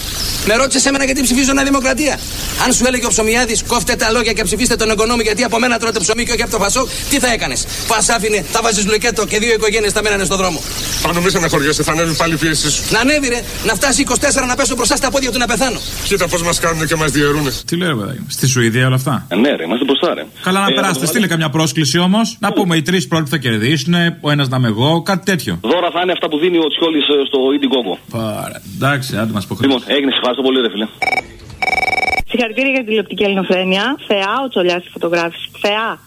Με ρώτησες εμένα γιατί ψηφίζω Νέα Δημοκρατία. Αν σου έλεγε ο Ψωμιάδης, κόφτε τα λόγια και ψηφίστε τον οικονόμη γιατί από μένα τρώτε ψωμί και όχι από το φασό, τι θα έκανες; Πας άφηνε, θα βάζεις λουκέτο και δύο οικογένειες θα μένανε στο δρόμο. Πάνω μη να χωριέσαι, θα ανέβει πάλι η πίεση σου. Να ανέβει ρε, να φτάσει 24 να πέσω μπροστά στα πόδια του να πεθάνω. Κοίτα πώς μας κάνουν και μας διαιρούνε. Τι λέω, παιδάκι. Στη Σουηδία όλα αυτά; Ε, ναι, ρε, είμαστε μπροστά, ρε. Καλά να Ε, περάσετε. το Στείλε καμιά πρόσκληση όμως. Να πούμε οι τρεις πρώτοι θα κερδίσουν. Ο ένας να είμαι εγώ. Κάτι τέτοιο. Δώρα θα είναι αυτά που δίνει ο Τσιόλης στο Indiegogo. Πάρα. Εντάξει, άντε μας πω Λοιπόν, έγινε, σε ευχαριστώ πολύ, ρε φίλε. Συγχαρητήρια για τη τηλεοπτική ελληνοφρένεια. Θεά ο Τσολιάς στη φωτογράφησης. Θεά.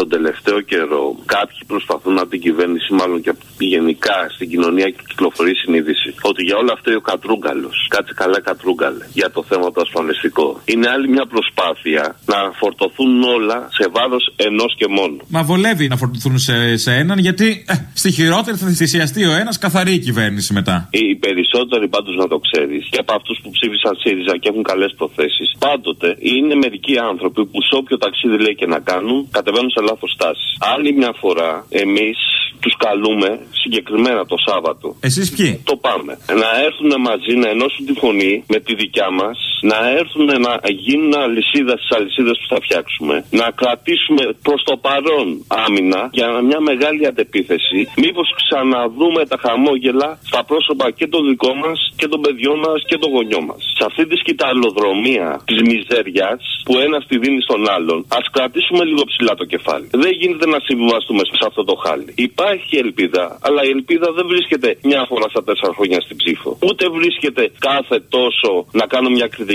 Τον τελευταίο καιρό κάποιοι προσπαθούν από την κυβέρνηση, μάλλον και γενικά στην κοινωνία και κυκλοφορεί η συνείδηση ότι για όλα αυτά ο Κατρούγκαλος, κάτσε καλά Κατρούγκαλε, για το θέμα το ασφαλιστικό. Είναι άλλη μια προσπάθεια να φορτωθούν όλα σε βάρος ενός και μόνο. Μα βολεύει να φορτωθούν σε, σε έναν γιατί ε, στη χειρότερη θα θυσιαστεί ο ένας, καθαρή η κυβέρνηση μετά. Οι περισσότεροι πάντως να το ξέρεις και από αυτούς που ψήφισαν ΣΥΡΙΖΑ και έχουν καλές προθέσεις, πάντοτε είναι μερικοί άνθρωποι που σε όποιο ταξίδι λέει και να κάνουν, κατεβαίνουν σε λάθος τάση. Άλλη μια φορά, εμείς τους καλούμε συγκεκριμένα το Σάββατο. Εσείς ποιοι; Το πάμε. Να έρθουν μαζί, να ενώσουν τη φωνή με τη δικιά μας, να έρθουν να γίνουν αλυσίδα στις αλυσίδες που θα φτιάξουμε, να κρατήσουμε προς το παρόν άμυνα για μια μεγάλη αντεπίθεση. Μήπως ξαναδούμε τα χαμόγελα στα πρόσωπα και των δικών μας και των παιδιών μας και των γονιών μας. Σε αυτή τη σκηταλοδρομία της μιζέριας που ένας τη δίνει στον άλλον, ας κρατήσουμε λίγο ψηλά το κεφάλι. Δεν γίνεται να συμβιβαστούμε σε αυτό το χάλι. Υπάρχει ελπίδα, αλλά η ελπίδα δεν βρίσκεται μια φορά στα τέσσερα χρόνια στην ψήφο. Ούτε βρίσκεται κάθε τόσο να κάνω μια κριτική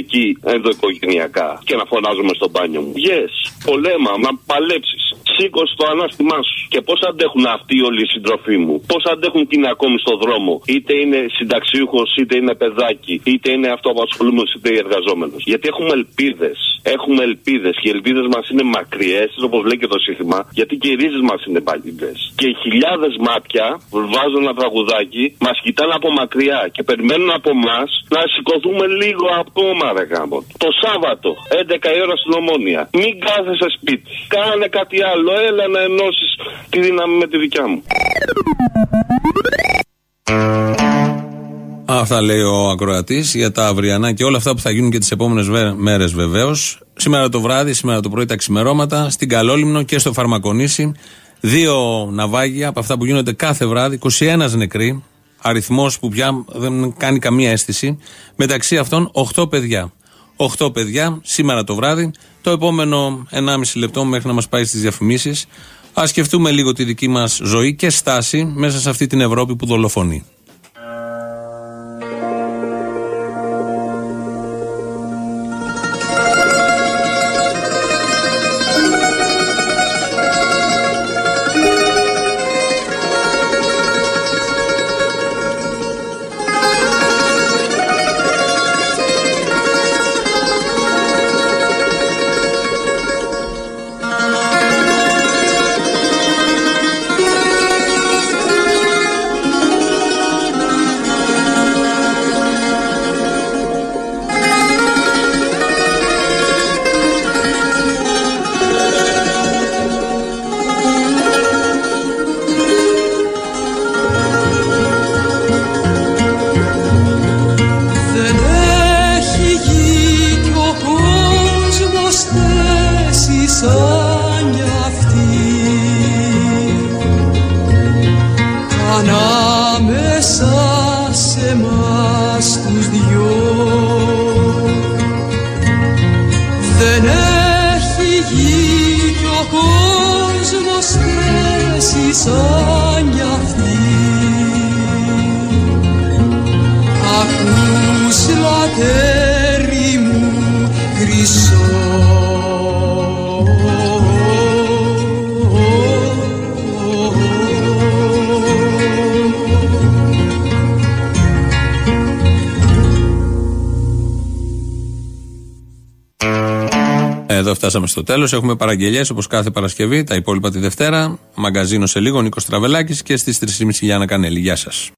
ενδοοικογενειακά και να φωνάζουμε στο μπάνιο μου. Yes, πολέμα, να παλέψεις. Σήκωσε το ανάστημά σου. Και πώς αντέχουν αυτοί όλοι οι συντροφοί μου; Πώς αντέχουν και είναι ακόμη στο δρόμο; Είτε είναι συνταξιούχος, είτε είναι παιδάκι, είτε είναι αυτοαπασχολούμενος, είτε εργαζόμενος. Γιατί έχουμε ελπίδες. Έχουμε ελπίδες και οι ελπίδες μας είναι μακριές, όπως λέει και το σύνθημα, γιατί και οι ρίζες μας είναι παλιές. Και χιλιάδες μάτια βάζουν ένα τραγουδάκι, μας κοιτάνε από μακριά και περιμένουν από εμά να σηκωθούμε λίγο ακόμα, ρε γάμο. Το Σάββατο, 11 η ώρα στην Ομόνια. Μην κάθεσαι σπίτι. Κάνε κάτι άλλο. Έλα να ενώσεις τη δύναμη με τη δικιά μου. Αυτά λέει ο ακροατής για τα αυριανά και όλα αυτά που θα γίνουν και τις επόμενες μέρες βεβαίως. Σήμερα το βράδυ, σήμερα το πρωί τα ξημερώματα, στην Καλόλυμνο και στο Φαρμακονήσι. Δύο ναυάγια από αυτά που γίνονται κάθε βράδυ, 21 νεκροί, αριθμός που πια δεν κάνει καμία αίσθηση. Μεταξύ αυτών 8 παιδιά. 8 παιδιά σήμερα το βράδυ. Το επόμενο 1,5 λεπτό μέχρι να μας πάει στις διαφημίσεις. Α σκεφτούμε λίγο τη δική μας ζωή και στάση μέσα σε αυτή την Ευρώπη που δολοφονεί. Φτάσαμε στο τέλος. Έχουμε παραγγελίε όπως κάθε Παρασκευή. Τα υπόλοιπα τη Δευτέρα. Μαγκαζίνο σε λίγο. Νίκος Τραβελάκης και στις 3.30 Γιάννα Κανέλη. Γεια σας.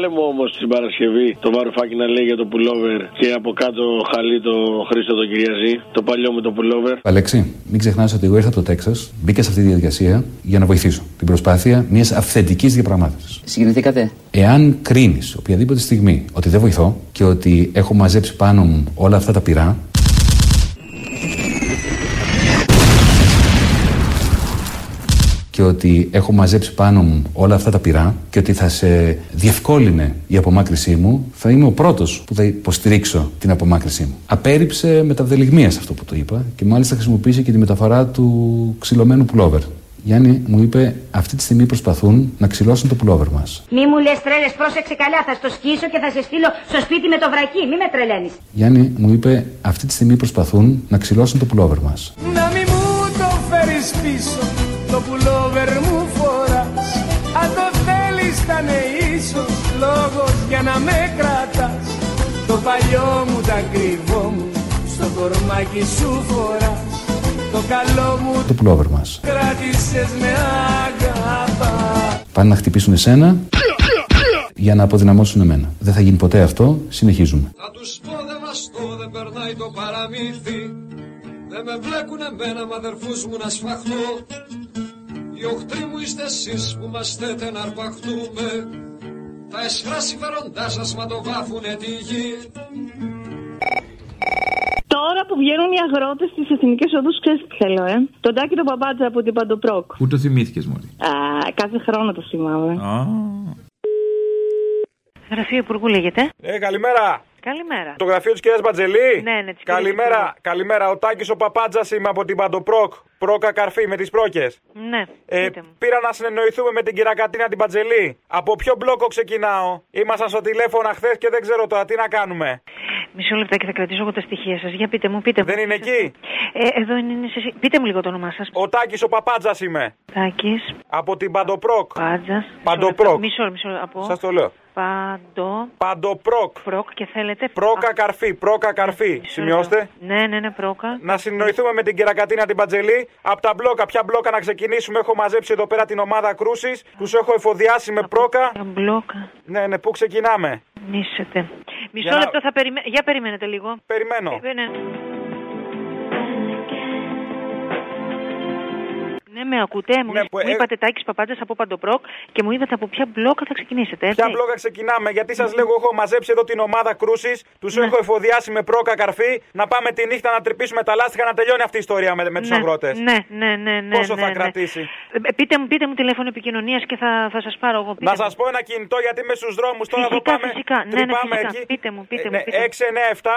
Βάλε μου όμως την Παρασκευή το βαρουφάκι να λέει για το πουλόβερ και από κάτω χαλί το Χρήστο το Κυριαζή. Το παλιό μου το πουλόβερ. Αλέξη, μην ξεχνάς ότι εγώ ήρθα από το Τέξας, μπήκα σε αυτή τη διαδικασία για να βοηθήσω την προσπάθεια μιας αυθεντικής διαπραγμάτευσης. Συγκινηθήκατε; Εάν κρίνεις οποιαδήποτε στιγμή ότι δεν βοηθώ και ότι έχω μαζέψει πάνω μου όλα αυτά τα πυρά, και ότι έχω μαζέψει πάνω μου όλα αυτά τα πυρά και ότι θα σε διευκόλυνε η απομάκρυσή μου, θα είμαι ο πρώτος που θα υποστηρίξω την απομάκρυσή μου. Απέριψε με τα βδελιγμία σε αυτό που το είπα και μάλιστα χρησιμοποίησε και τη μεταφορά του ξυλωμένου πουλόβερ. Γιάννη μου είπε, αυτή τη στιγμή προσπαθούν να ξυλώσουν το πουλόβερ μας. Μη μου λες τρέλες, πρόσεξε καλά. Θα στο σκίσω και θα σε στείλω στο σπίτι με το βρακί. Μη με τρελαίνεις. Γιάννη μου είπε, αυτή τη στιγμή προσπαθούν να ξυλώσουν το πουλόβερ μας. Να μη μου το φέρεις πίσω Το πουλόβερ μου φοράς Αν το θέλεις θα είναι ίσως Λόγος για να με κρατάς Το παλιό μου τα κρυβό μου Στο κορμάκι σου φοράς Το καλό μου Το πουλόβερ μας. κράτησες με αγάπα Πάνε να χτυπήσουν εσένα για να αποδυναμώσουν εμένα. Δεν θα γίνει ποτέ αυτό. Συνεχίζουμε. Θα τους πω δεν βαστώ, δεν περνάει το παραμύθι Δεν με βλέπουν εμένα μ' αδερφούς μου να σφαχτώ Οι οχτροί μου είστε εσείς που μας θέτε να αρπαχτούμε Τα εσχρά συμφέροντά σας μα το βάφουνε τη γη Τώρα που βγαίνουν οι αγρότες στις εθνικές οδούς, ξέρεις τι θέλω, ε. Τον τάκι τον παπάτσα από την Παντοπρόκ. Πού το θυμήθηκες, Μωρή; Α, κάθε χρόνο το θυμάμαι. Γραφείο Υπουργού λέγεται. Ε, καλημέρα. Καλημέρα. Το γραφείο της κυρίας Μπατζελή. Ναι, ναι, της Καλημέρα, κυρίας καλημέρα. Ο Τάκης ο Παπάτζα είμαι από την Παντοπρόκ. Πρόκα καρφί με τις πρόκες. Ναι, Ε, πείτε μου. πήρα να συνεννοηθούμε με την κυρία Κατίνα την Μπατζελή. Από ποιο μπλόκο ξεκινάω; Ήμασταν στο τηλέφωνο χθες και δεν ξέρω τώρα τι να κάνουμε. Μισό λεπτάκι θα κρατήσω εγώ τα στοιχεία σας. Για πείτε μου, πείτε μου. Δεν είναι εκεί; Ε, εδώ είναι, είναι σε... εσείς. Πείτε μου λίγο το όνομά σας. Ο Τάκης ο Παπάτζα είμαι. Τάκη. Από την Παντοπρόκ. Πάτζα. Παντοπρόκ. Μισό, μισό. Από. Σας το λέω. Παντο. Παντοπρόκ. Προκ και θέλετε. Πρόκα καρφί, πρόκα καρφί. Σημειώστε. Ναι, ναι, ναι, πρόκα. Να συνεννοηθούμε με την Κυρακατίνα την Πατζελή. Από τα μπλόκα, ποια μπλόκα να ξεκινήσουμε. Έχω μαζέψει εδώ πέρα την ομάδα κρούσης. Τους έχω εφοδιάσει με πρόκα. Τα μπλόκα. Ναι, ναι, πού ξεκινάμε. Νήσετε. Μισό Για να- λεπτό θα περιμένω. Για περιμένετε λίγο. Περιμένω. Ναι. Ναι, με ακούτε. Μου, Ναι, που, μου ε- είπατε Τάκης Παπάντζας από Παντοπρόκ και μου είπατε από ποια μπλόκα θα ξεκινήσετε. Έτσι. Ποια μπλόκα ξεκινάμε, γιατί σας λέγω, έχω μαζέψει εδώ την ομάδα κρούσης. Τους έχω εφοδιάσει με πρόκα καρφί. Να πάμε τη νύχτα να τρυπήσουμε τα λάστιχα να τελειώνει αυτή η ιστορία με, με τους ναι, αγρότες. Ναι, ναι, ναι, ναι. Πόσο ναι, θα ναι. κρατήσει; Ε, πείτε, μου, πείτε μου τηλέφωνο επικοινωνίας και θα, θα σας πάρω εγώ. Πείτε Να μου. σα πω ένα κινητό γιατί είμαι στους δρόμους. Τώρα εδώ Φυσικά, πάμε. φυσικά. Ναι, ναι, τρυπάμε φυσικά. εκεί. Πείτε μου, πείτε Ε, μου. ναι, πείτε μου. 697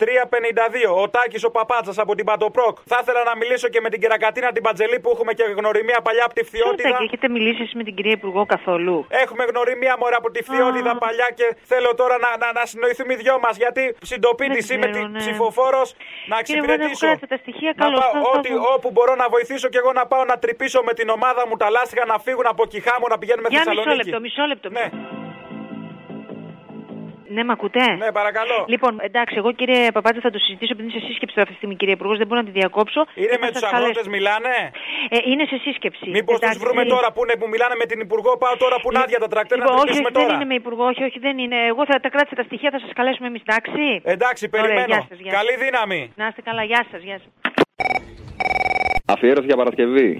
352. Ο Τάκης ο Παπάτσας από την Παντοπρόκ. Θα ήθελα να μιλήσω και με την Κυρακατίνα την Πατζελή που έχουμε και γνωριμία παλιά από τη Φθιώτιδα. Λεπτάκι, έχετε μιλήσει εσείς με την κυρία Υπουργό καθόλου; Έχουμε γνωριμία μωρά από τη Φθιώτιδα παλιά και θέλω τώρα να, να, να συνοηθούμε οι δυο μας. Γιατί συντοπίτη Δεν είμαι ξέρω, τη ναι. ψηφοφόρος να Κύριε Βόντα, εξυπηρετήσω. βγάλετε τα στοιχεία, Να καλώς, πάω θα- θα ό,τι, δω. όπου μπορώ να βοηθήσω και εγώ να πάω να τρυπήσω με την ομάδα μου τα λάστιχα να φύγουν από Κιχάμου να πηγαίνουμε Για μισό Θεσσαλονίκη. λεπτό, μισό λεπτό. Ναι. Ναι, με ακούτε; Ναι, παρακαλώ. Λοιπόν, εντάξει, εγώ κύριε Παπάτζα θα το συζητήσω επειδή είναι σε σύσκεψη τώρα αυτή τη στιγμή, κύριε Υπουργός, δεν μπορώ να τη διακόψω. Είναι Και με θα τους σας αγρότες καλέσω. μιλάνε; Ε, είναι σε σύσκεψη. Μήπως τους Εντάξει, βρούμε ε, τώρα που, είναι, που μιλάνε με την Υπουργό, πάω τώρα που είναι άδεια τα τρακτέρ να Λοιπόν, όχι, τρυπήσουμε όχι, δεν τώρα. είναι με υπουργό, όχι, όχι, δεν είναι. Εγώ θα τα κράτησα τα στοιχεία, θα σας καλέσουμε εμείς, εντάξει. Εντάξει, Ωραία, περιμένω. γεια σας, γεια σας. Καλή δύναμη. Να είστε καλά, γεια σας, γεια σας. Αφιέρωση για Παρασκευή.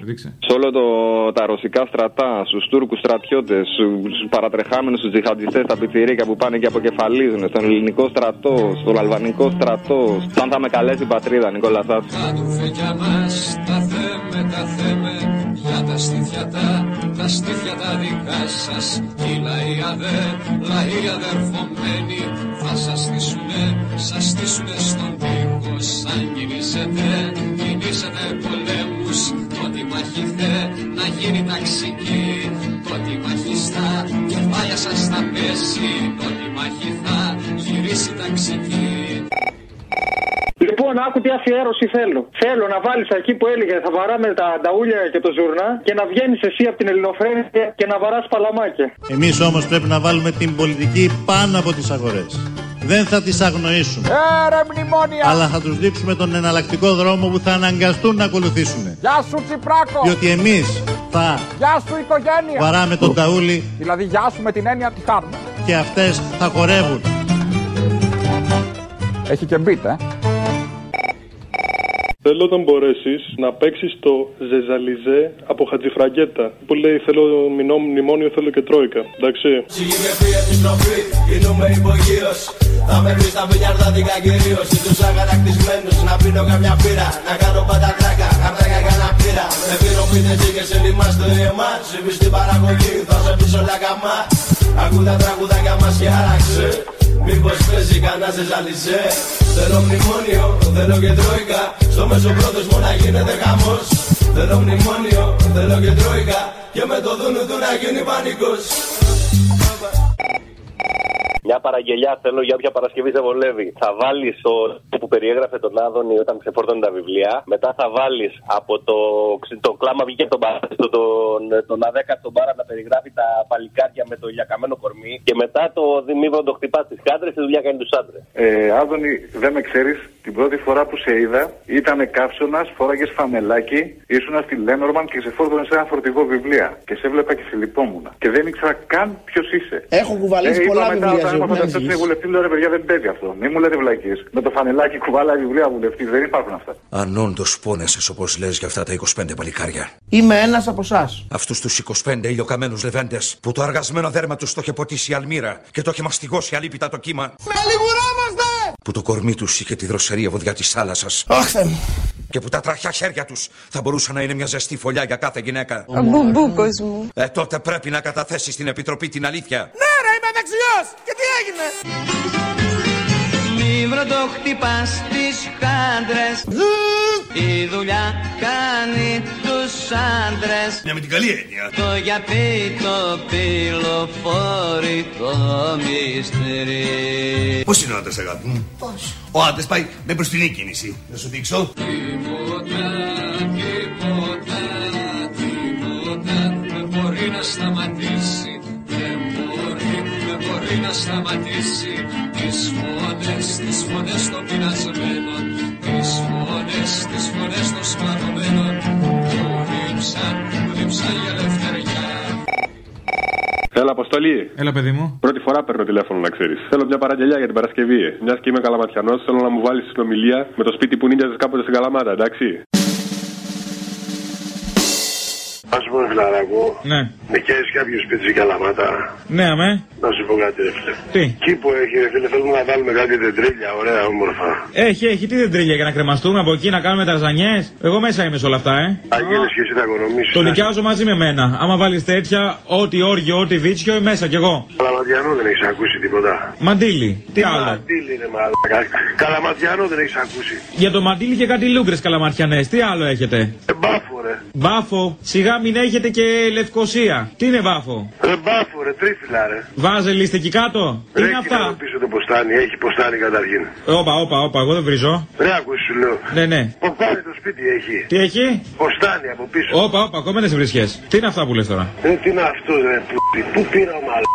Σε όλο το, τα ρωσικά στρατά, στους Τούρκους στρατιώτες, στους παρατρεχάμενους, στους τζιχαντιστές, τα πιτσιρίκια που πάνε και αποκεφαλίζουν, στον ελληνικό στρατό, στον αλβανικό στρατό. Σαν θα με καλέσει η πατρίδα, Νικόλα Σάτσου. Κάτουφε για μας τα θέμε, τα θέμε Για τα στήθια τα, τα στήθια τα δικά σας Οι λαοί αδε, λαοί αδερφομένοι Θα σας στήσουνε, σας στήσουνε στον τοίχο Σαν κινήσετε, κινήσετε πολέμους Τότε μαχηθε να γίνει ταξική Τότε μαχιστά, κεφάλια σας θα πέσει Τότε μαχηθά, γυρίσει ταξική. Λοιπόν, άκου τι αφιέρωση θέλω. Θέλω να βάλεις εκεί που έλεγε θα βαράμε τα νταούλια και το ζουρνά και να βγαίνεις εσύ από την Ελληνοφρένεια και να βαράς παλαμάκια. Εμείς όμως πρέπει να βάλουμε την πολιτική πάνω από τις αγορές. Δεν θα τις αγνοήσουμε. Έρε μνημόνια. Αλλά θα τους δείξουμε τον εναλλακτικό δρόμο που θα αναγκαστούν να ακολουθήσουν. Γεια σου Τσιπράκο. Διότι εμείς θα Γεια σου οικογένεια. βαράμε τον ταούλι Δηλαδή γεια σου με την έννοια τη χάρμα. και αυτές θα χορεύουν. Έχει και μπιτ, ε. Θέλω όταν μπορέσεις να παίξεις το Ζεζαλιζέ από Χατζηφραγκέτα. Που λέει θέλω μηνό, μνημόνιο, θέλω και τρόικα. Εντάξει. Συγκεκριμένη επιστροφή, κινούμε υπογείως Θα με βρεις στα μπιλιαρδάτικα κυρίως Ή τους αγανακτισμένους να πίνω καμιά πύρα Να κάνω πατατράκα, χαρτάκια κανένα πύρα Με πίνω πίτες και σε λιμά στο ΕΜΑ Συμβείς στην παραγωγή, θα σε πίσω όλα καμά Ακού τα τραγουδάκια μας και άραξε Μήπως παίζει κανένας σε ζαλιζέ Θέλω μνημόνιο, θέλω και τρόικα. Στο μέσο πρόθεσμο να γίνεται χαμός. Θέλω μνημόνιο, θέλω και τρόικα. Και με το δούνου του να γίνει πανικός Μια παραγγελιά θέλω για όποια Παρασκευή σε βολεύει. Θα βάλεις το που περιέγραφε τον Άδωνη όταν ξεφόρτωνε τα βιβλία. Μετά θα βάλεις από το, το κλάμα βγήκε από τον Παρά, το, τον, τον Αδέκα τον Μπάρα να περιγράφει τα παλικάρια με το ηλιακαμένο κορμί. Και μετά το Δημήτρο το χτυπάς στι κάντρες, τη δουλειά κάνει τους άντρες. Ε, Άδωνη, δεν με ξέρεις. Την πρώτη φορά που σε είδα ήταν καύσωνας, φόραγες φαμελάκι, ήσουν στη Λένορμαν και σε φόρτωνες σε ένα φορτηγό βιβλία. Και σε έβλεπα και σε λυπόμουν. Και δεν ήξερα καν ποιος είσαι. Έχω κουβαλήσει Ε, είπα πολλά μετά, βιβλία όταν έμαθα ότι ζωγραφικής. αυτός είναι βουλευτής, λέω ρε παιδιά δεν παίζει αυτό. Μη μου λέτε βλακίε. Με το φανελάκι κουβάλα βιβλία βουλευτής. Δεν υπάρχουν αυτά. Αν όντως πόνεσαι όπως λες για αυτά τα 25 παλικάρια. Είμαι ένας από εσάς. Αυτούς τους 25 ηλιοκαμένους λεβέντες που το αργασμένο δέρμα τους το είχε ποτίσει η αλμύρα και το είχε μαστιγώσει αλίπητα το κύμα. Με λιγουράμαστε! Που το κορμί τους είχε τη δροσερή βοδιά της θάλασσας. Αχ, Θεέ μου. Και που τα τραχιά χέρια τους θα μπορούσαν να είναι μια ζεστή φωλιά για κάθε γυναίκα. Ο μπουμπούκος μου. Ε, τότε πρέπει να καταθέσεις στην Επιτροπή την αλήθεια. Ναι ρε, είμαι δεξιός! Και τι έγινε! Μη το χτυπάς τις χάντρες Η δουλειά κάνει τους άντρες Μια με την καλή έννοια. Το για πει το πυλοφορικό μυστήρι Πώς είναι ο άντρας, αγάπη μου; Πώς; Ο άντρας πάει με μπροστινή κίνηση. Να σου δείξω. Τίποτα, τίποτα, τίποτα δεν μπορεί να σταματήσει Δεν μπορεί, δεν μπορεί να σταματήσει Τις φωνές, τις φωνές των πεινασμένων Τις φωνές, τις φωνές των σκοτωμένων Που δίψαν, που δίψαν για ελευθεριά Έλα, Αποστολή. Έλα, παιδί μου. Πρώτη φορά παίρνω τηλέφωνο, να ξέρεις. Θέλω μια παραγγελιά για την Παρασκευή. Μια και είμαι καλαματιανός, θέλω να μου βάλεις συνομιλία με το σπίτι που νύχιαζε κάποτε στην Καλαμάτα, εντάξει. Α πούμε, φιλαράκο, Ναι. νοικιάζει κάποιος σπίτι στην Καλαμάτα. Ναι, αμέ. Να σου πω κάτι, ρε φίλε. Τι; Εκεί που έχει, ρε φίλε, θέλουμε να βάλουμε κάτι δεντρίλια, ωραία, όμορφα. Έχει, έχει. Τι δεν τρίλια για να κρεμαστούμε από εκεί να κάνουμε ταρζανιές; Εγώ μέσα είμαι σε όλα αυτά, ε. Αγγέλε και εσύ θα οικονομήσει. Το νοικιάζω μαζί με μένα. Άμα βάλεις τέτοια, ό,τι όργιο, ό,τι βίτσιο, είμαι μέσα κι εγώ. Καλαματιανό δεν έχεις ακούσει τίποτα. Μαντίλι. Τι άλλο; Μαντήλι είναι μαλάκα. Καλαματιανό δεν έχεις ακούσει. Για το μαντίλι και κάτι λούγκρες καλαμαρτιανέ. Τι άλλο έχετε; Ε, μπάφο, ρε. Μπάφο. Σιγά μην έχετε και λευκοσία. Τι είναι μπάφο. Ρε μπάφο, ρε, τρίφυλλα, ρε. Βάζε λίστε εκεί κάτω. Τι Ρε, είναι κοίτα εδώ αυτά. πίσω το ποστάνι, έχει ποστάνι καταρχήν. Όπα, όπα, όπα. Εγώ δεν βρίζω. Ρε, ακούσει σου λέω. Ναι, ναι. Ποστάνι το σπίτι έχει. Τι έχει; Ποστάνι από πίσω. Όπα, όπα. Ακόμα δεν σε βρίσκε. Τι είναι αυτά που λες τώρα; Ε, τι είναι αυτό, ρε, που, πού πήρα ο μαλάκας;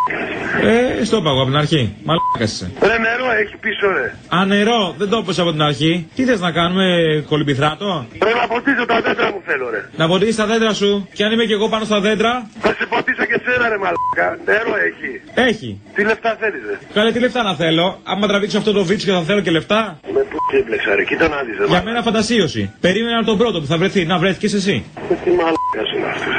Ε, στο είπα εγώ από την αρχή. Μαλάκας είσαι. Ρε, νερό έχει πίσω, ρε. Α, νερό, δεν το είπες από την αρχή. Τι θες να κάνουμε, κολυμπηθράτο; Ρε, να ποτίσω τα δέντρα μου θέλω, ρε. Να ποτίσει τα δέντρα σου; Και αν είμαι και εγώ πάνω στα δέντρα, Θα σε ποτίσω και σένα, ρε, μαλάκα. Νερό έχει. έχει. Τι λεφτά θέλεις, ρε. Καλέ, τι λεφτά να θέλω; Άμα τραβήξω αυτό το βίτσιο θα θέλω και λεφτά; Με πού έμπλεξα, ρε. Κοίτα να δεις, ρε. Για μένα φαντασίωση. Περίμενα τον πρώτο που θα βρεθεί. Να βρέθηκες εσύ. μαλάκα. Τι μαλάκα είναι αυτός.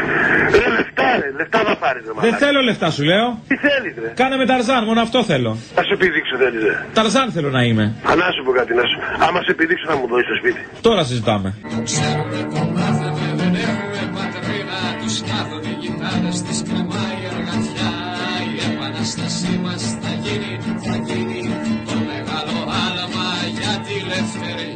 Ρε, λεφτά, ρε. Λεφτά θα πάρεις, ρε, Δεν μαλάκα. θέλω λεφτά σου λέω. Τι θέλεις, ρε. Κάνε με Ταρζάν, μόνο αυτό θέλω. Θα σου επιδείξω, θέλεις, ρε. Ταρζάν θέλω να είμαι. Α, να σου πω κάτι, να σου. Άμα σε επιδείξω, θα μου δώσει το σπίτι. Τώρα συζητάμε. Ξέρουμε το μάθαμε, δεν έχουμε πατρίνα Τους κάθονται οι γητάρες, τις κρεμάει η εργατιά Η επανάστασή μας θα γίνει, θα γίνει Το μεγάλο άλμα για τη ελευθερία